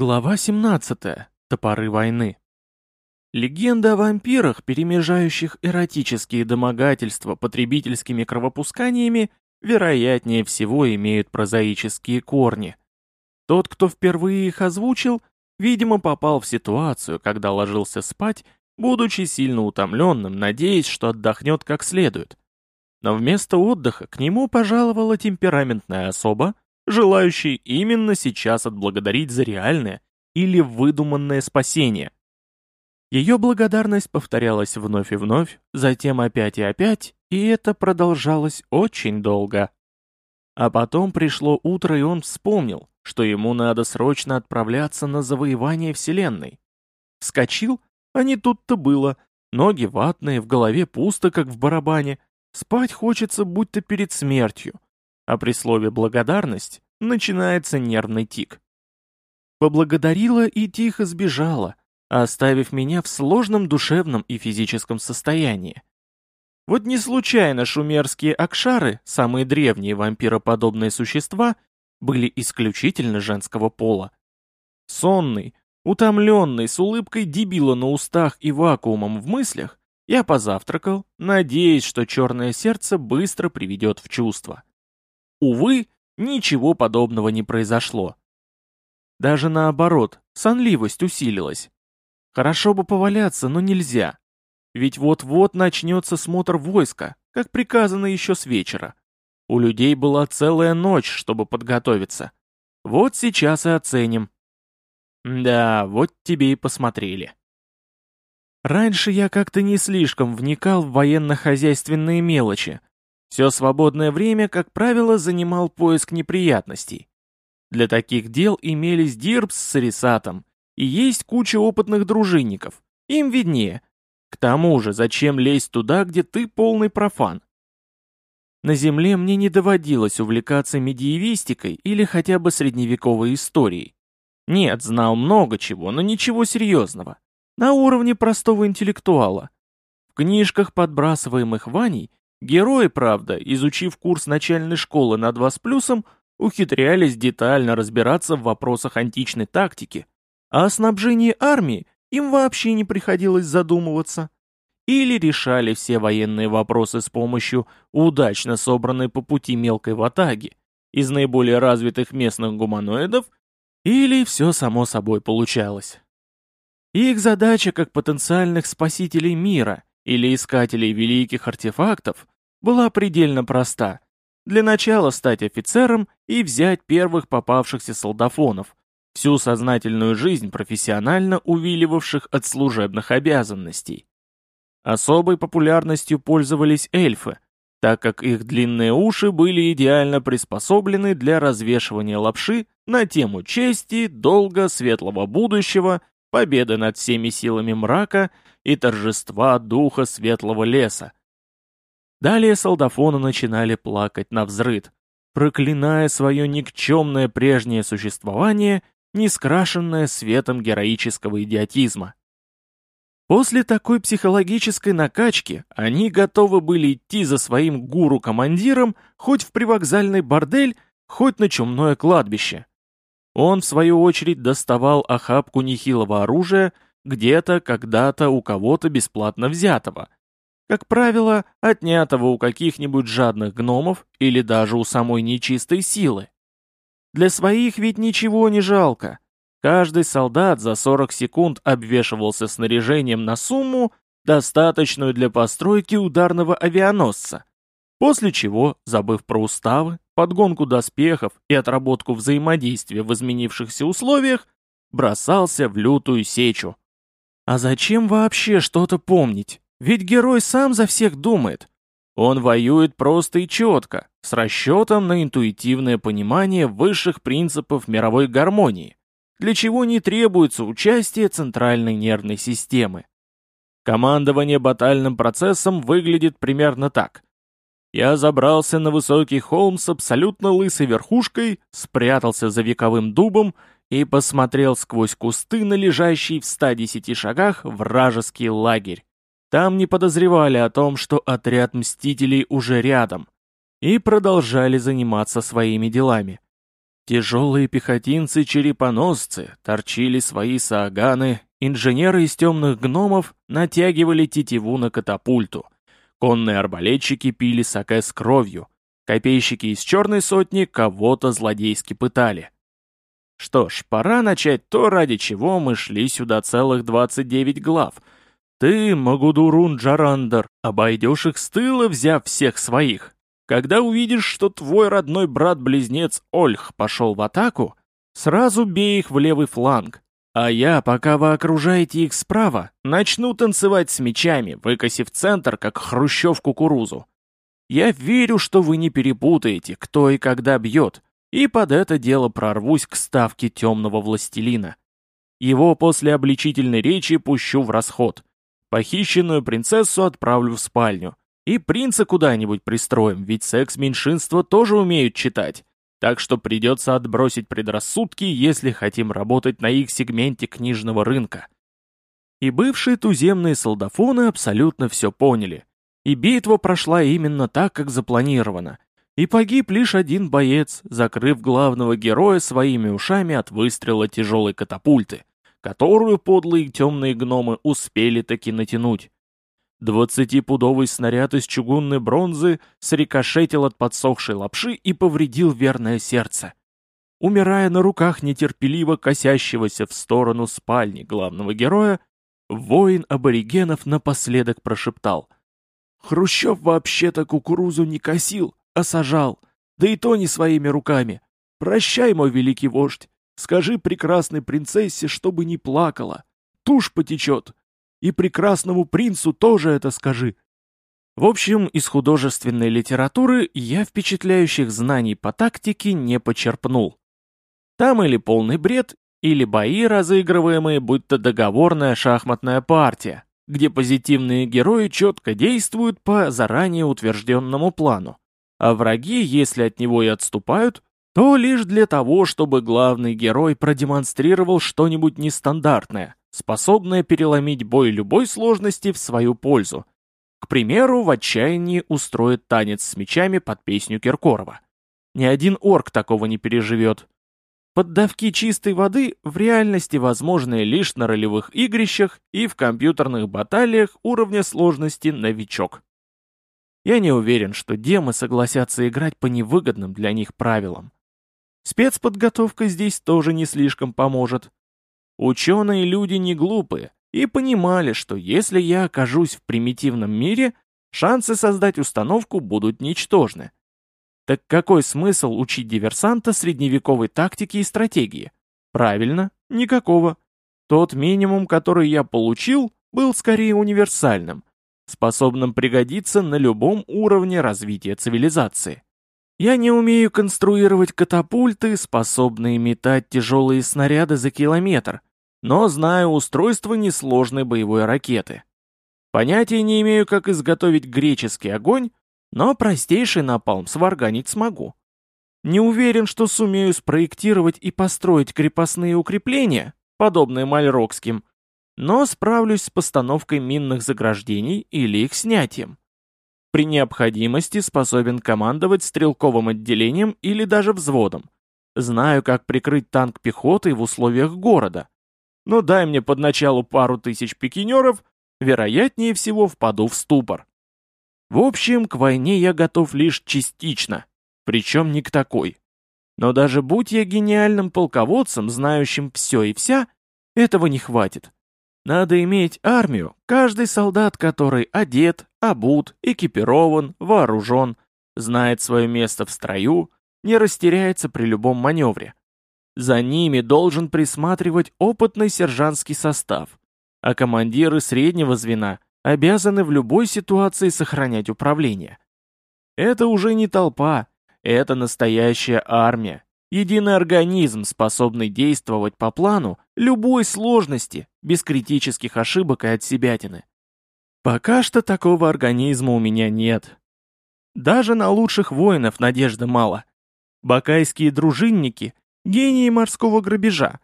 Глава 17. Топоры войны. Легенда о вампирах, перемежающих эротические домогательства потребительскими кровопусканиями, вероятнее всего имеют прозаические корни. Тот, кто впервые их озвучил, видимо, попал в ситуацию, когда ложился спать, будучи сильно утомленным, надеясь, что отдохнет как следует. Но вместо отдыха к нему пожаловала темпераментная особа, желающий именно сейчас отблагодарить за реальное или выдуманное спасение. Ее благодарность повторялась вновь и вновь, затем опять и опять, и это продолжалось очень долго. А потом пришло утро, и он вспомнил, что ему надо срочно отправляться на завоевание Вселенной. Вскочил, а не тут-то было, ноги ватные, в голове пусто, как в барабане, спать хочется будто перед смертью — а при слове «благодарность» начинается нервный тик. Поблагодарила и тихо сбежала, оставив меня в сложном душевном и физическом состоянии. Вот не случайно шумерские акшары, самые древние вампироподобные существа, были исключительно женского пола. Сонный, утомленный, с улыбкой дебила на устах и вакуумом в мыслях, я позавтракал, надеясь, что черное сердце быстро приведет в чувство. Увы, ничего подобного не произошло. Даже наоборот, сонливость усилилась. Хорошо бы поваляться, но нельзя. Ведь вот-вот начнется смотр войска, как приказано еще с вечера. У людей была целая ночь, чтобы подготовиться. Вот сейчас и оценим. Да, вот тебе и посмотрели. Раньше я как-то не слишком вникал в военно-хозяйственные мелочи, все свободное время, как правило, занимал поиск неприятностей. Для таких дел имелись Дирбс с Рисатом, и есть куча опытных дружинников, им виднее. К тому же, зачем лезть туда, где ты полный профан? На Земле мне не доводилось увлекаться медиевистикой или хотя бы средневековой историей. Нет, знал много чего, но ничего серьезного. На уровне простого интеллектуала. В книжках, подбрасываемых Ваней, Герои, правда, изучив курс начальной школы на 2 с плюсом, ухитрялись детально разбираться в вопросах античной тактики, а о снабжении армии им вообще не приходилось задумываться. Или решали все военные вопросы с помощью удачно собранной по пути мелкой ватаги из наиболее развитых местных гуманоидов, или все само собой получалось. Их задача как потенциальных спасителей мира или искателей великих артефактов была предельно проста. Для начала стать офицером и взять первых попавшихся солдафонов, всю сознательную жизнь профессионально увиливавших от служебных обязанностей. Особой популярностью пользовались эльфы, так как их длинные уши были идеально приспособлены для развешивания лапши на тему чести, долга, светлого будущего, победы над всеми силами мрака и торжества духа светлого леса. Далее солдафоны начинали плакать на взрыд, проклиная свое никчемное прежнее существование, не скрашенное светом героического идиотизма. После такой психологической накачки они готовы были идти за своим гуру-командиром хоть в привокзальный бордель, хоть на чумное кладбище. Он, в свою очередь, доставал охапку нехилого оружия, где-то, когда-то у кого-то бесплатно взятого. Как правило, отнятого у каких-нибудь жадных гномов или даже у самой нечистой силы. Для своих ведь ничего не жалко. Каждый солдат за 40 секунд обвешивался снаряжением на сумму, достаточную для постройки ударного авианосца. После чего, забыв про уставы, подгонку доспехов и отработку взаимодействия в изменившихся условиях, бросался в лютую сечу. А зачем вообще что-то помнить? Ведь герой сам за всех думает. Он воюет просто и четко, с расчетом на интуитивное понимание высших принципов мировой гармонии, для чего не требуется участие центральной нервной системы. Командование батальным процессом выглядит примерно так. Я забрался на высокий холм с абсолютно лысой верхушкой, спрятался за вековым дубом и посмотрел сквозь кусты на лежащий в 110 шагах вражеский лагерь. Там не подозревали о том, что отряд мстителей уже рядом, и продолжали заниматься своими делами. Тяжелые пехотинцы-черепоносцы торчили свои сааганы, инженеры из темных гномов натягивали тетиву на катапульту, конные арбалетчики пили саке с кровью, копейщики из черной сотни кого-то злодейски пытали. Что ж, пора начать то, ради чего мы шли сюда целых 29 глав. Ты, Магудурун Джарандар, обойдешь их с тыла, взяв всех своих. Когда увидишь, что твой родной брат-близнец Ольх пошел в атаку, сразу бей их в левый фланг. А я, пока вы окружаете их справа, начну танцевать с мечами, выкосив центр, как хрущев кукурузу. Я верю, что вы не перепутаете, кто и когда бьет, и под это дело прорвусь к ставке темного властелина. Его после обличительной речи пущу в расход. Похищенную принцессу отправлю в спальню. И принца куда-нибудь пристроим, ведь секс-меньшинства тоже умеют читать. Так что придется отбросить предрассудки, если хотим работать на их сегменте книжного рынка. И бывшие туземные солдафоны абсолютно все поняли. И битва прошла именно так, как запланировано. И погиб лишь один боец, закрыв главного героя своими ушами от выстрела тяжелой катапульты, которую подлые темные гномы успели таки натянуть. Двадцатипудовый снаряд из чугунной бронзы срикошетил от подсохшей лапши и повредил верное сердце. Умирая на руках нетерпеливо косящегося в сторону спальни главного героя, воин аборигенов напоследок прошептал. «Хрущев вообще-то кукурузу не косил, а сажал, да и то не своими руками. Прощай, мой великий вождь, скажи прекрасной принцессе, чтобы не плакала. Тушь потечет, и прекрасному принцу тоже это скажи. В общем, из художественной литературы я впечатляющих знаний по тактике не почерпнул. Там или полный бред, или бои, разыгрываемые, будто договорная шахматная партия, где позитивные герои четко действуют по заранее утвержденному плану, а враги, если от него и отступают, то лишь для того, чтобы главный герой продемонстрировал что-нибудь нестандартное, способное переломить бой любой сложности в свою пользу. К примеру, в отчаянии устроит танец с мечами под песню Киркорова. Ни один орк такого не переживет. Поддавки чистой воды в реальности возможны лишь на ролевых игрищах и в компьютерных баталиях уровня сложности «Новичок». Я не уверен, что демы согласятся играть по невыгодным для них правилам. Спецподготовка здесь тоже не слишком поможет. Ученые люди не глупые и понимали, что если я окажусь в примитивном мире, шансы создать установку будут ничтожны. Так какой смысл учить диверсанта средневековой тактике и стратегии? Правильно, никакого. Тот минимум, который я получил, был скорее универсальным, способным пригодиться на любом уровне развития цивилизации. Я не умею конструировать катапульты, способные метать тяжелые снаряды за километр, но знаю устройство несложной боевой ракеты. Понятия не имею, как изготовить греческий огонь, но простейший напалм сварганить смогу. Не уверен, что сумею спроектировать и построить крепостные укрепления, подобные мальрокским, но справлюсь с постановкой минных заграждений или их снятием. При необходимости способен командовать стрелковым отделением или даже взводом. Знаю, как прикрыть танк пехоты в условиях города но дай мне под началу пару тысяч пикинеров, вероятнее всего впаду в ступор. В общем, к войне я готов лишь частично, причем не к такой. Но даже будь я гениальным полководцем, знающим все и вся, этого не хватит. Надо иметь армию, каждый солдат, который одет, обут, экипирован, вооружен, знает свое место в строю, не растеряется при любом маневре. За ними должен присматривать опытный сержантский состав, а командиры среднего звена обязаны в любой ситуации сохранять управление. Это уже не толпа, это настоящая армия, единый организм, способный действовать по плану любой сложности, без критических ошибок и отсебятины. Пока что такого организма у меня нет. Даже на лучших воинов надежды мало. Бакайские дружинники гении морского грабежа.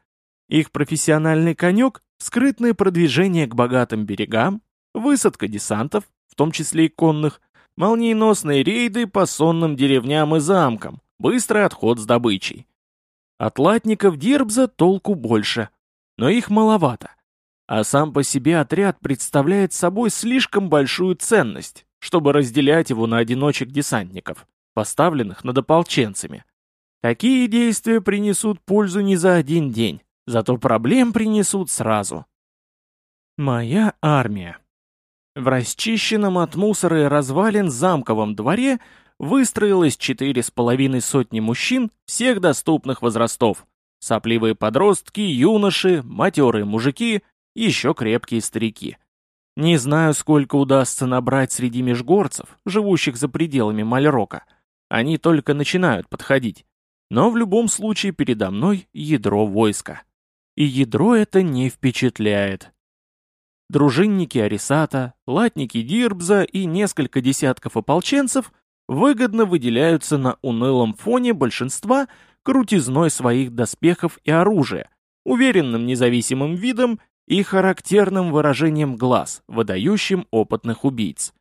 Их профессиональный конек – скрытное продвижение к богатым берегам, высадка десантов, в том числе и конных, молниеносные рейды по сонным деревням и замкам, быстрый отход с добычей. От латников Дирбза толку больше, но их маловато. А сам по себе отряд представляет собой слишком большую ценность, чтобы разделять его на одиночек-десантников, поставленных над ополченцами. Такие действия принесут пользу не за один день, зато проблем принесут сразу. Моя армия. В расчищенном от мусора и развалин замковом дворе выстроилось четыре с половиной сотни мужчин всех доступных возрастов. Сопливые подростки, юноши, матерые мужики, еще крепкие старики. Не знаю, сколько удастся набрать среди межгорцев, живущих за пределами Мальрока. Они только начинают подходить. Но в любом случае передо мной ядро войска. И ядро это не впечатляет. Дружинники Арисата, латники Дирбза и несколько десятков ополченцев выгодно выделяются на унылом фоне большинства крутизной своих доспехов и оружия, уверенным независимым видом и характерным выражением глаз, выдающим опытных убийц.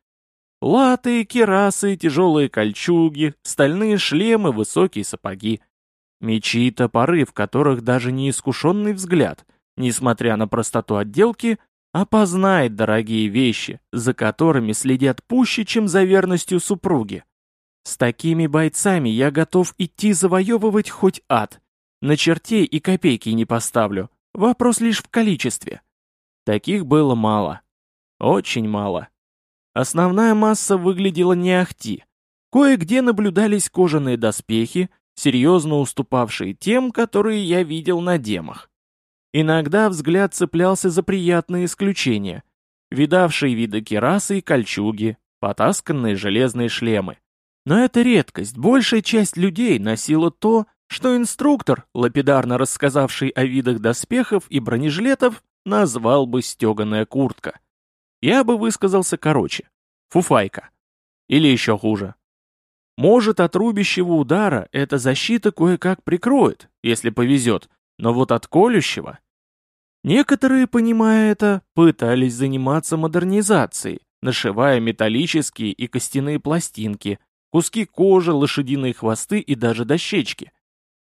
Латы, керасы, тяжелые кольчуги, стальные шлемы, высокие сапоги. Мечи и топоры, в которых даже неискушенный взгляд, несмотря на простоту отделки, опознает дорогие вещи, за которыми следят пуще, чем за верностью супруги. С такими бойцами я готов идти завоевывать хоть ад. На чертей и копейки не поставлю. Вопрос лишь в количестве. Таких было мало. Очень мало. Основная масса выглядела не ахти. Кое-где наблюдались кожаные доспехи, серьезно уступавшие тем, которые я видел на демах. Иногда взгляд цеплялся за приятные исключения, видавшие виды керасы и кольчуги, потасканные железные шлемы. Но это редкость, большая часть людей носила то, что инструктор, лапидарно рассказавший о видах доспехов и бронежилетов, назвал бы стеганая куртка. Я бы высказался короче. Фуфайка. Или еще хуже. Может, от рубящего удара эта защита кое-как прикроет, если повезет, но вот от колющего... Некоторые, понимая это, пытались заниматься модернизацией, нашивая металлические и костяные пластинки, куски кожи, лошадиные хвосты и даже дощечки.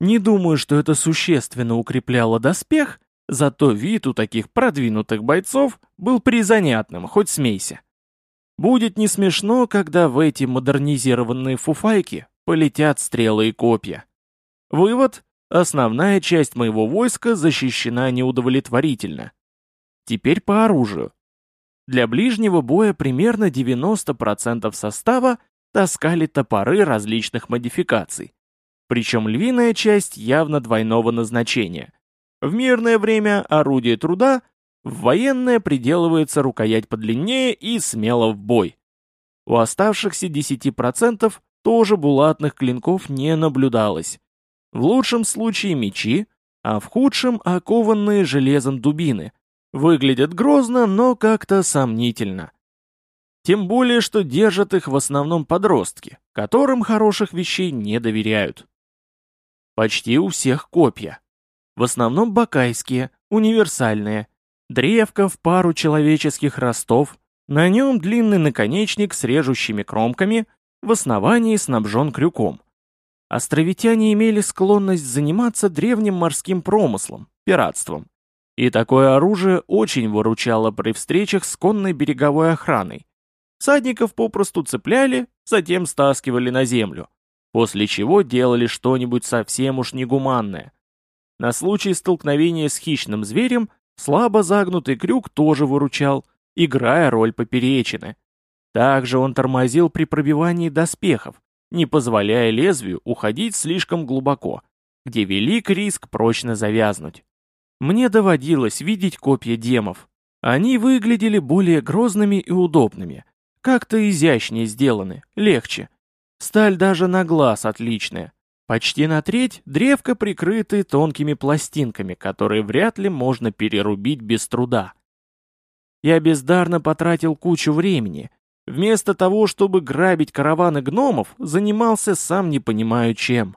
Не думаю, что это существенно укрепляло доспех, зато вид у таких продвинутых бойцов был призанятным, хоть смейся. Будет не смешно, когда в эти модернизированные фуфайки полетят стрелы и копья. Вывод – основная часть моего войска защищена неудовлетворительно. Теперь по оружию. Для ближнего боя примерно 90% состава таскали топоры различных модификаций. Причем львиная часть явно двойного назначения. В мирное время орудие труда, в военное приделывается рукоять подлиннее и смело в бой. У оставшихся 10% тоже булатных клинков не наблюдалось. В лучшем случае мечи, а в худшем окованные железом дубины. Выглядят грозно, но как-то сомнительно. Тем более, что держат их в основном подростки, которым хороших вещей не доверяют. Почти у всех копья. В основном бакайские, универсальные. Древко в пару человеческих ростов, на нем длинный наконечник с режущими кромками, в основании снабжен крюком. Островитяне имели склонность заниматься древним морским промыслом, пиратством. И такое оружие очень выручало при встречах с конной береговой охраной. Садников попросту цепляли, затем стаскивали на землю после чего делали что-нибудь совсем уж негуманное. На случай столкновения с хищным зверем слабо загнутый крюк тоже выручал, играя роль поперечины. Также он тормозил при пробивании доспехов, не позволяя лезвию уходить слишком глубоко, где велик риск прочно завязнуть. Мне доводилось видеть копья демов. Они выглядели более грозными и удобными, как-то изящнее сделаны, легче, Сталь даже на глаз отличная. Почти на треть древко прикрыты тонкими пластинками, которые вряд ли можно перерубить без труда. Я бездарно потратил кучу времени. Вместо того, чтобы грабить караваны гномов, занимался сам не понимаю чем.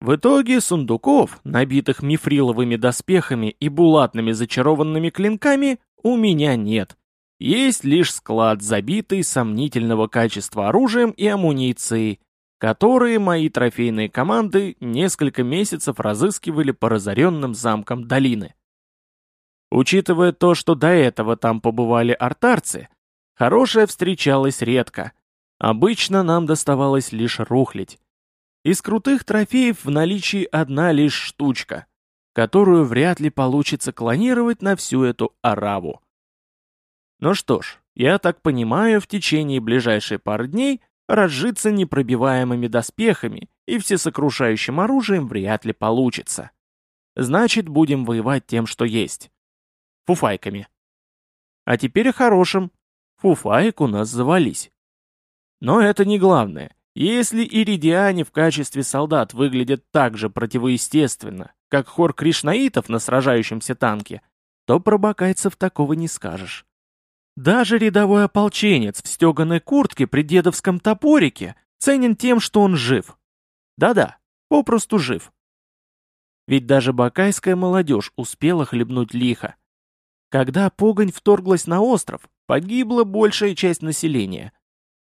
В итоге сундуков, набитых мифриловыми доспехами и булатными зачарованными клинками, у меня нет. Есть лишь склад, забитый сомнительного качества оружием и амуницией, которые мои трофейные команды несколько месяцев разыскивали по разоренным замкам долины. Учитывая то, что до этого там побывали артарцы, хорошее встречалось редко. Обычно нам доставалось лишь рухлить. Из крутых трофеев в наличии одна лишь штучка, которую вряд ли получится клонировать на всю эту араву. Ну что ж, я так понимаю, в течение ближайшей пары дней разжиться непробиваемыми доспехами и всесокрушающим оружием вряд ли получится. Значит, будем воевать тем, что есть. Фуфайками. А теперь о хорошем. Фуфаек у нас завались. Но это не главное. Если иридиане в качестве солдат выглядят так же противоестественно, как хор кришнаитов на сражающемся танке, то про бакайцев такого не скажешь. Даже рядовой ополченец в стеганой куртке при дедовском топорике ценен тем, что он жив. Да-да, попросту жив. Ведь даже бакайская молодежь успела хлебнуть лихо. Когда погонь вторглась на остров, погибла большая часть населения.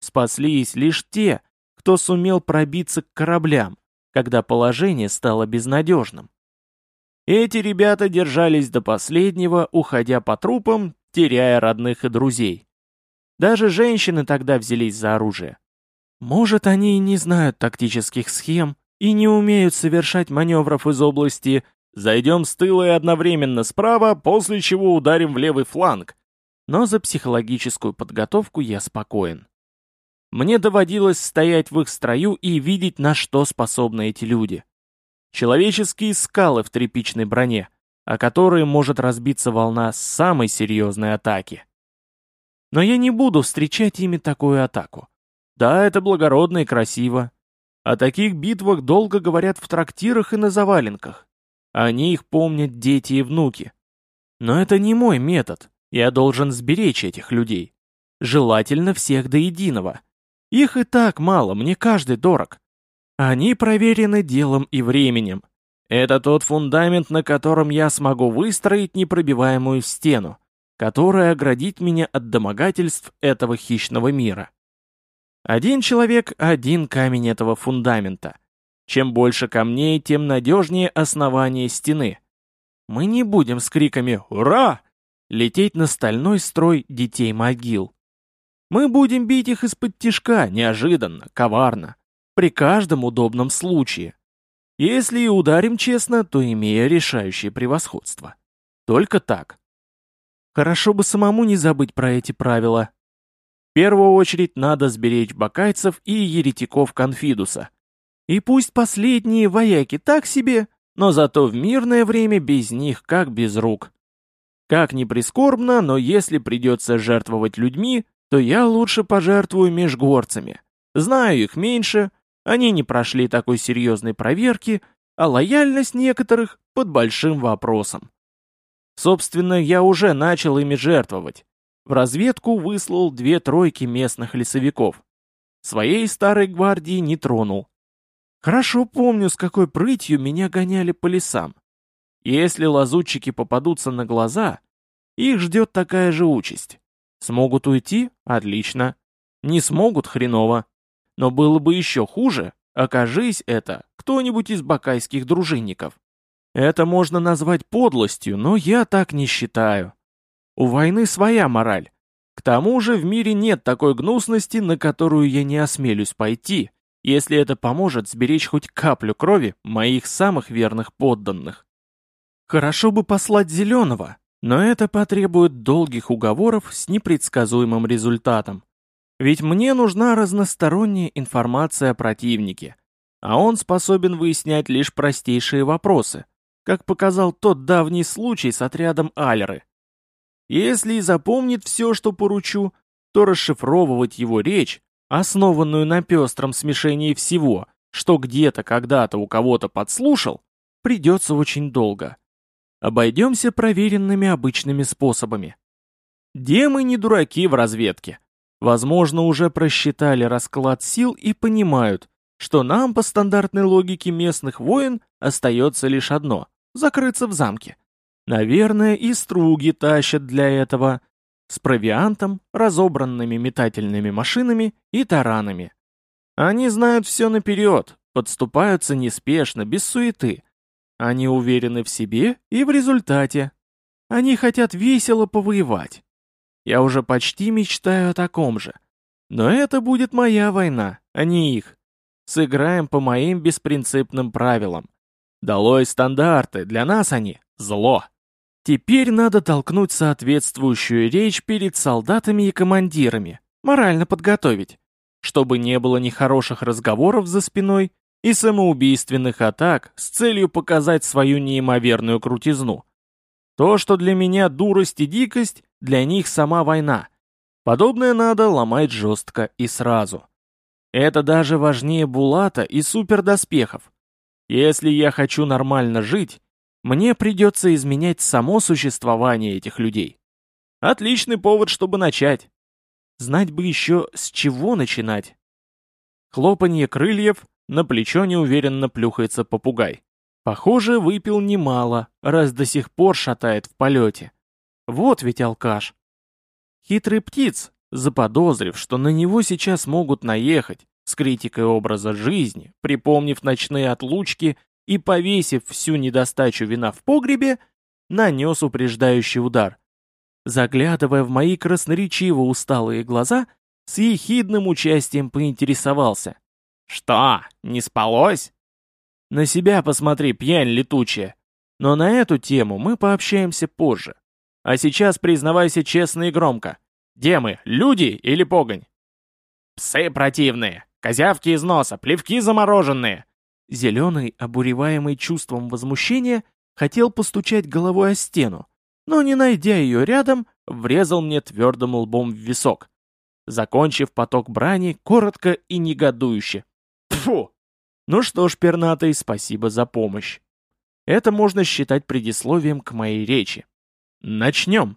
Спаслись лишь те, кто сумел пробиться к кораблям, когда положение стало безнадежным. Эти ребята держались до последнего, уходя по трупам теряя родных и друзей. Даже женщины тогда взялись за оружие. Может, они и не знают тактических схем и не умеют совершать маневров из области «зайдем с тыла и одновременно справа, после чего ударим в левый фланг», но за психологическую подготовку я спокоен. Мне доводилось стоять в их строю и видеть, на что способны эти люди. Человеческие скалы в тряпичной броне — о которые может разбиться волна самой серьезной атаки. Но я не буду встречать ими такую атаку. Да, это благородно и красиво. О таких битвах долго говорят в трактирах и на заваленках. Они их помнят дети и внуки. Но это не мой метод. Я должен сберечь этих людей. Желательно всех до единого. Их и так мало, мне каждый дорог. Они проверены делом и временем, это тот фундамент, на котором я смогу выстроить непробиваемую стену, которая оградит меня от домогательств этого хищного мира. Один человек — один камень этого фундамента. Чем больше камней, тем надежнее основание стены. Мы не будем с криками «Ура!» лететь на стальной строй детей могил. Мы будем бить их из-под тишка, неожиданно, коварно, при каждом удобном случае. Если и ударим честно, то имея решающее превосходство. Только так. Хорошо бы самому не забыть про эти правила. В первую очередь надо сберечь бакайцев и еретиков Конфидуса. И пусть последние вояки так себе, но зато в мирное время без них как без рук. Как ни прискорбно, но если придется жертвовать людьми, то я лучше пожертвую межгорцами. Знаю их меньше, они не прошли такой серьезной проверки, а лояльность некоторых под большим вопросом. Собственно, я уже начал ими жертвовать. В разведку выслал две тройки местных лесовиков. Своей старой гвардии не тронул. Хорошо помню, с какой прытью меня гоняли по лесам. Если лазутчики попадутся на глаза, их ждет такая же участь. Смогут уйти? Отлично. Не смогут? Хреново. Но было бы еще хуже, окажись это кто-нибудь из бакайских дружинников. Это можно назвать подлостью, но я так не считаю. У войны своя мораль. К тому же в мире нет такой гнусности, на которую я не осмелюсь пойти, если это поможет сберечь хоть каплю крови моих самых верных подданных. Хорошо бы послать Зеленого, но это потребует долгих уговоров с непредсказуемым результатом. Ведь мне нужна разносторонняя информация о противнике, а он способен выяснять лишь простейшие вопросы, как показал тот давний случай с отрядом Алеры. Если и запомнит все, что поручу, то расшифровывать его речь, основанную на пестром смешении всего, что где-то когда-то у кого-то подслушал, придется очень долго. Обойдемся проверенными обычными способами. Демы не дураки в разведке. Возможно, уже просчитали расклад сил и понимают, что нам по стандартной логике местных воин остается лишь одно — закрыться в замке. Наверное, и струги тащат для этого, с провиантом, разобранными метательными машинами и таранами. Они знают все наперед, подступаются неспешно, без суеты. Они уверены в себе и в результате. Они хотят весело повоевать. Я уже почти мечтаю о таком же. Но это будет моя война, а не их. Сыграем по моим беспринципным правилам. Долой стандарты, для нас они — зло. Теперь надо толкнуть соответствующую речь перед солдатами и командирами, морально подготовить, чтобы не было нехороших разговоров за спиной и самоубийственных атак с целью показать свою неимоверную крутизну. То, что для меня дурость и дикость, для них сама война. Подобное надо ломать жестко и сразу. Это даже важнее Булата и супердоспехов. Если я хочу нормально жить, мне придется изменять само существование этих людей. Отличный повод, чтобы начать. Знать бы еще, с чего начинать. Хлопанье крыльев, на плечо неуверенно плюхается попугай. Похоже, выпил немало, раз до сих пор шатает в полете. Вот ведь алкаш. Хитрый птиц, заподозрив, что на него сейчас могут наехать, с критикой образа жизни, припомнив ночные отлучки и повесив всю недостачу вина в погребе, нанес упреждающий удар. Заглядывая в мои красноречиво усталые глаза, с ехидным участием поинтересовался. «Что, не спалось?» «На себя посмотри, пьянь летучая. Но на эту тему мы пообщаемся позже. А сейчас признавайся честно и громко. Где мы, люди или погонь?» «Псы противные, козявки из носа, плевки замороженные!» Зеленый, обуреваемый чувством возмущения, хотел постучать головой о стену, но, не найдя ее рядом, врезал мне твердым лбом в висок. Закончив поток брани, коротко и негодующе. Фу! Ну что ж, пернатый, спасибо за помощь. Это можно считать предисловием к моей речи. Начнем.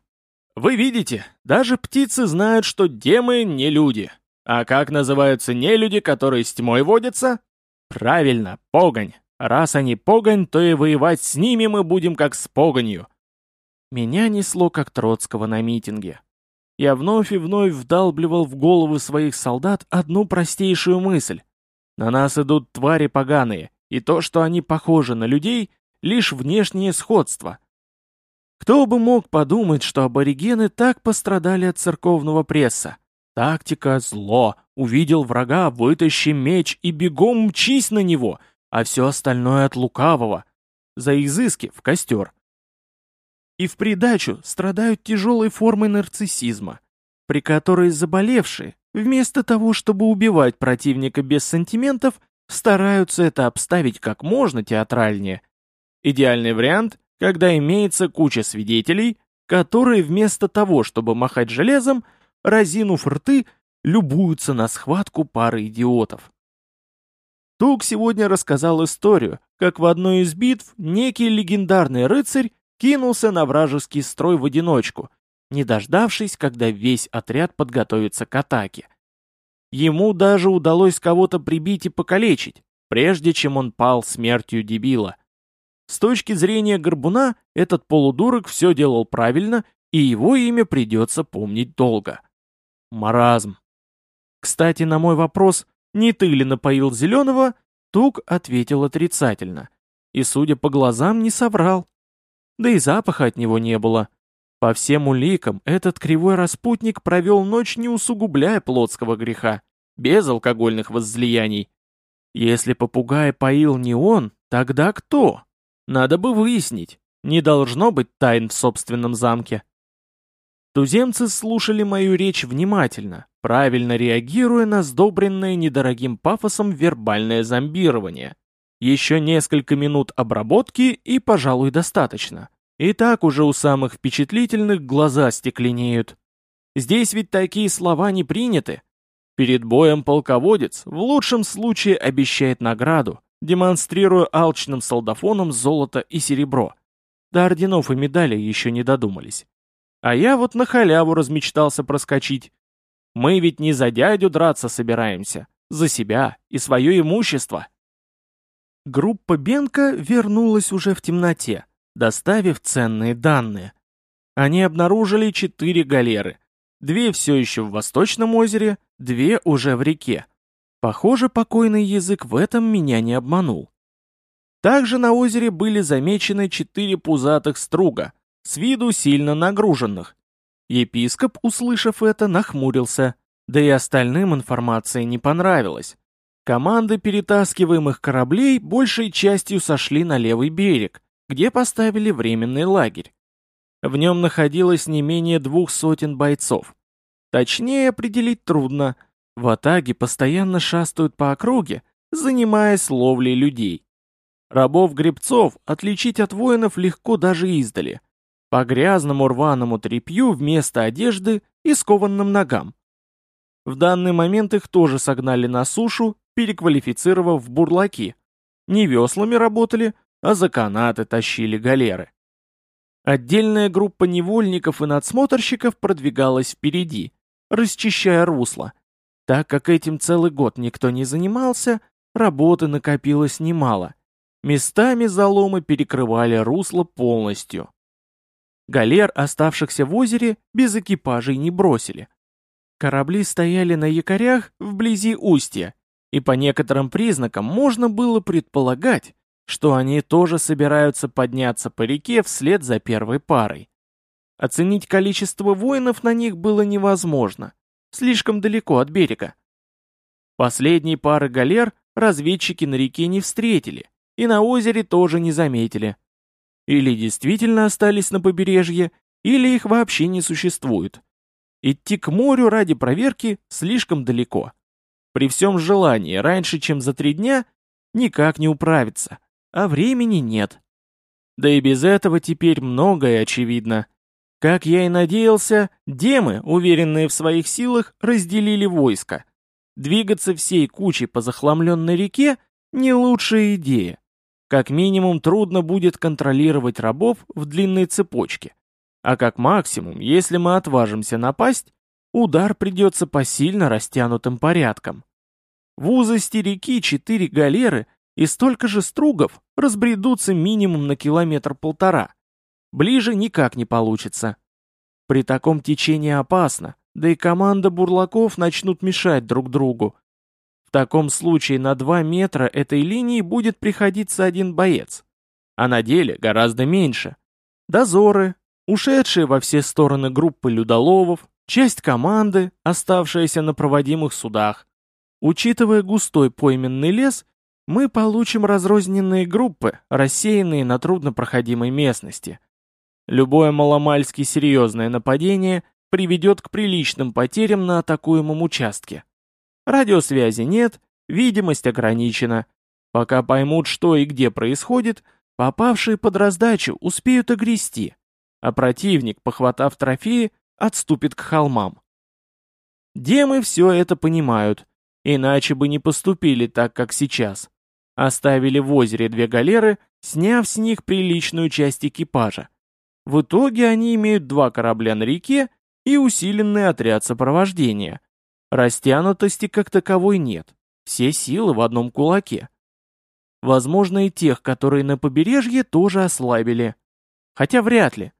Вы видите, даже птицы знают, что демы не люди. А как называются не люди, которые с тьмой водятся? Правильно, погонь. Раз они погонь, то и воевать с ними мы будем как с погонью. Меня несло как Троцкого на митинге. Я вновь и вновь вдалбливал в головы своих солдат одну простейшую мысль. На нас идут твари поганые, и то, что они похожи на людей, лишь внешнее сходство. Кто бы мог подумать, что аборигены так пострадали от церковного пресса? Тактика — зло. Увидел врага, вытащи меч и бегом мчись на него, а все остальное от лукавого. За изыски в костер. И в придачу страдают тяжелой формой нарциссизма, при которой заболевшие, Вместо того, чтобы убивать противника без сантиментов, стараются это обставить как можно театральнее. Идеальный вариант, когда имеется куча свидетелей, которые вместо того, чтобы махать железом, разинув рты, любуются на схватку пары идиотов. Тук сегодня рассказал историю, как в одной из битв некий легендарный рыцарь кинулся на вражеский строй в одиночку не дождавшись, когда весь отряд подготовится к атаке. Ему даже удалось кого-то прибить и покалечить, прежде чем он пал смертью дебила. С точки зрения Горбуна, этот полудурок все делал правильно, и его имя придется помнить долго. Маразм. Кстати, на мой вопрос, не ты ли напоил Зеленого, Тук ответил отрицательно. И, судя по глазам, не соврал. Да и запаха от него не было. По всем уликам, этот кривой распутник провел ночь не усугубляя плотского греха, без алкогольных воззлияний. Если попугай поил не он, тогда кто? Надо бы выяснить. Не должно быть тайн в собственном замке. Туземцы слушали мою речь внимательно, правильно реагируя на сдобренное недорогим пафосом вербальное зомбирование. Еще несколько минут обработки и, пожалуй, достаточно. И так уже у самых впечатлительных глаза стекленеют. Здесь ведь такие слова не приняты. Перед боем полководец в лучшем случае обещает награду, демонстрируя алчным солдафоном золото и серебро. До орденов и медалей еще не додумались. А я вот на халяву размечтался проскочить. Мы ведь не за дядю драться собираемся, за себя и свое имущество. Группа Бенка вернулась уже в темноте, доставив ценные данные. Они обнаружили четыре галеры. Две все еще в Восточном озере, две уже в реке. Похоже, покойный язык в этом меня не обманул. Также на озере были замечены четыре пузатых струга, с виду сильно нагруженных. Епископ, услышав это, нахмурился, да и остальным информация не понравилась. Команды перетаскиваемых кораблей большей частью сошли на левый берег, где поставили временный лагерь. В нем находилось не менее двух сотен бойцов. Точнее определить трудно. В Атаге постоянно шастают по округе, занимаясь ловлей людей. Рабов-гребцов отличить от воинов легко даже издали. По грязному рваному тряпью вместо одежды и скованным ногам. В данный момент их тоже согнали на сушу, переквалифицировав в бурлаки. Не веслами работали, а за канаты тащили галеры. Отдельная группа невольников и надсмотрщиков продвигалась впереди, расчищая русло. Так как этим целый год никто не занимался, работы накопилось немало. Местами заломы перекрывали русло полностью. Галер, оставшихся в озере, без экипажей не бросили. Корабли стояли на якорях вблизи устья, и по некоторым признакам можно было предполагать, что они тоже собираются подняться по реке вслед за первой парой. Оценить количество воинов на них было невозможно, слишком далеко от берега. Последней пары галер разведчики на реке не встретили, и на озере тоже не заметили. Или действительно остались на побережье, или их вообще не существует. Идти к морю ради проверки слишком далеко. При всем желании раньше, чем за три дня, никак не управиться, а времени нет. Да и без этого теперь многое очевидно. Как я и надеялся, демы, уверенные в своих силах, разделили войско. Двигаться всей кучей по захламленной реке – не лучшая идея. Как минимум трудно будет контролировать рабов в длинной цепочке. А как максимум, если мы отважимся напасть, удар придется по сильно растянутым порядкам. В узости реки четыре галеры и столько же стругов разбредутся минимум на километр-полтора. Ближе никак не получится. При таком течении опасно, да и команда бурлаков начнут мешать друг другу. В таком случае на два метра этой линии будет приходиться один боец, а на деле гораздо меньше. Дозоры, ушедшие во все стороны группы людоловов, часть команды, оставшаяся на проводимых судах. Учитывая густой пойменный лес, мы получим разрозненные группы, рассеянные на труднопроходимой местности. Любое маломальски серьезное нападение приведет к приличным потерям на атакуемом участке. Радиосвязи нет, видимость ограничена. Пока поймут, что и где происходит, попавшие под раздачу успеют огрести а противник, похватав трофеи, отступит к холмам. Демы все это понимают, иначе бы не поступили так, как сейчас. Оставили в озере две галеры, сняв с них приличную часть экипажа. В итоге они имеют два корабля на реке и усиленный отряд сопровождения. Растянутости как таковой нет, все силы в одном кулаке. Возможно, и тех, которые на побережье, тоже ослабили. Хотя вряд ли.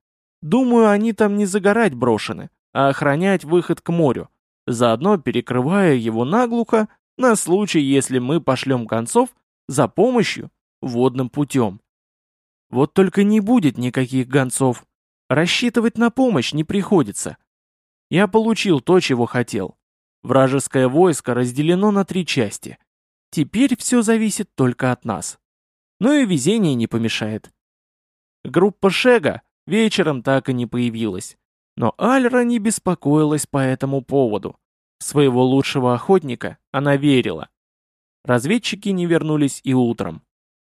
Думаю, они там не загорать брошены, а охранять выход к морю, заодно перекрывая его наглухо на случай, если мы пошлем концов за помощью водным путем. Вот только не будет никаких гонцов. Рассчитывать на помощь не приходится. Я получил то, чего хотел. Вражеское войско разделено на три части. Теперь все зависит только от нас. Но и везение не помешает. Группа Шега вечером так и не появилась. Но Альра не беспокоилась по этому поводу. своего лучшего охотника она верила. Разведчики не вернулись и утром.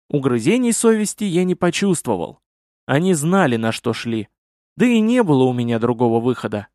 Угрызений совести я не почувствовал. Они знали, на что шли. Да и не было у меня другого выхода.